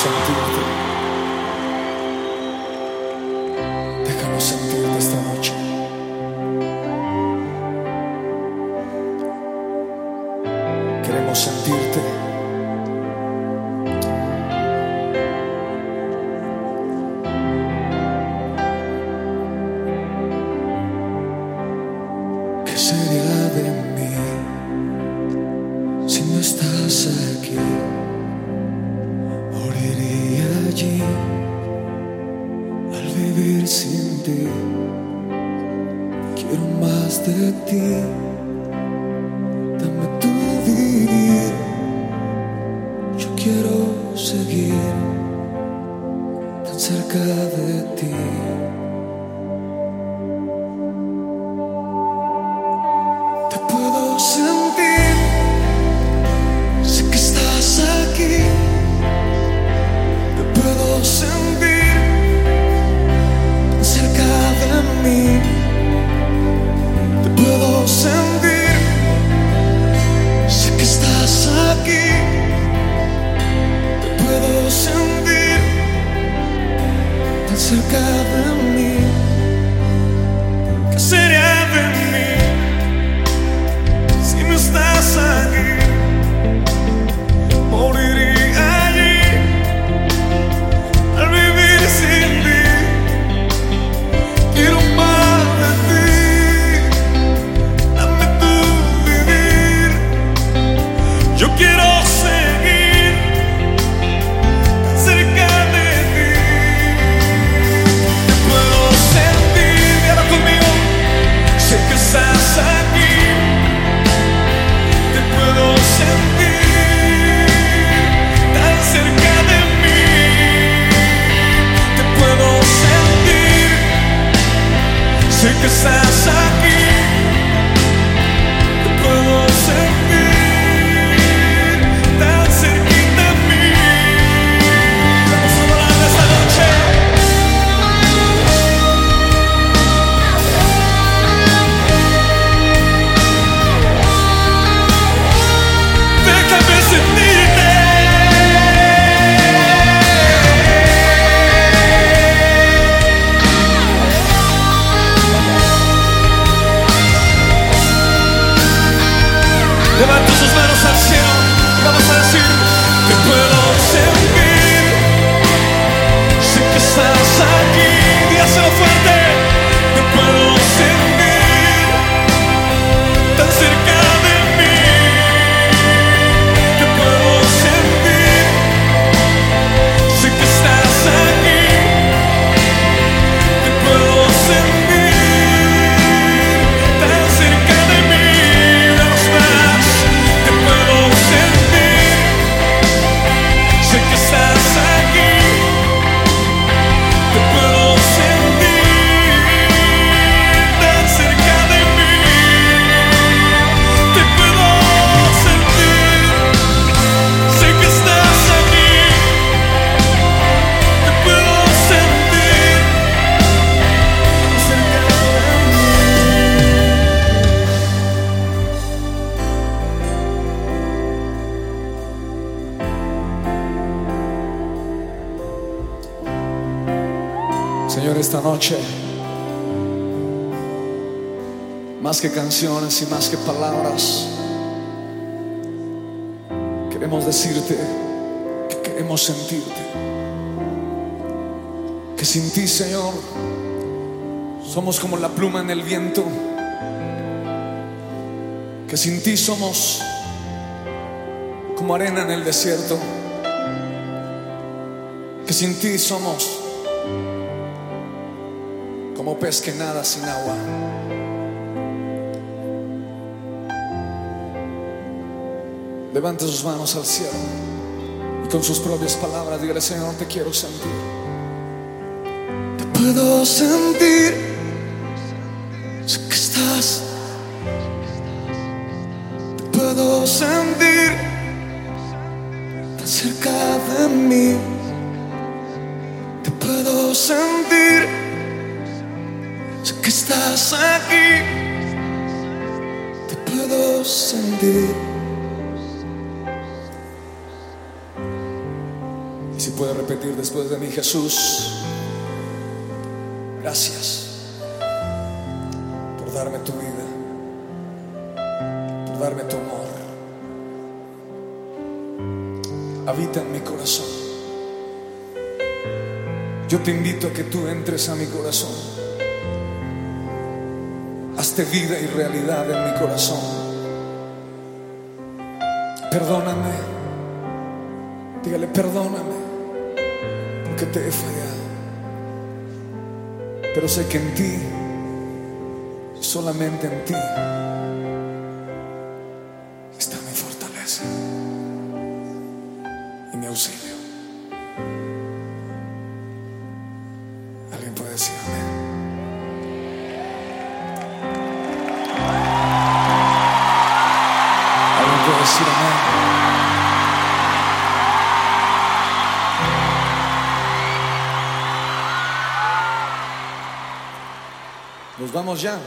sentirte. Déjanos sentirte esta noche. Queremos sentirte. ¿Qué sería allí al vivir sin ti. Quiero más de ti. Dame tu vivir. Yo quiero seguir tan cerca de ti. Cerca de mí. ¿Qué sería de mí? Sé que Levanta esta noche, más que canciones y más que palabras, queremos decirte que queremos sentirte. Que sin ti, Señor, somos como la pluma en el viento. Que sin ti somos como arena en el desierto. Que sin ti somos como pez que nada sin agua. Levante sus manos al cielo y con sus propias palabras dígale, Señor, te quiero sentir. Te puedo sentir. Sé que estás. Te puedo sentir tan cerca de mí. Te puedo sentir. Que estás aquí. Te puedo sentir. puede repetir después de mí, Jesús, gracias por darme tu vida, por darme tu amor. Habita en mi corazón. Yo te invito a que tú entres a mi corazón. Vida y realidad en mi corazón. Perdóname. Dígale, perdóname porque te he fallado. Pero sé que en ti, solamente en ti, está mi fortaleza y mi auxilio. ¿Alguien puede decir Nos vamos ya.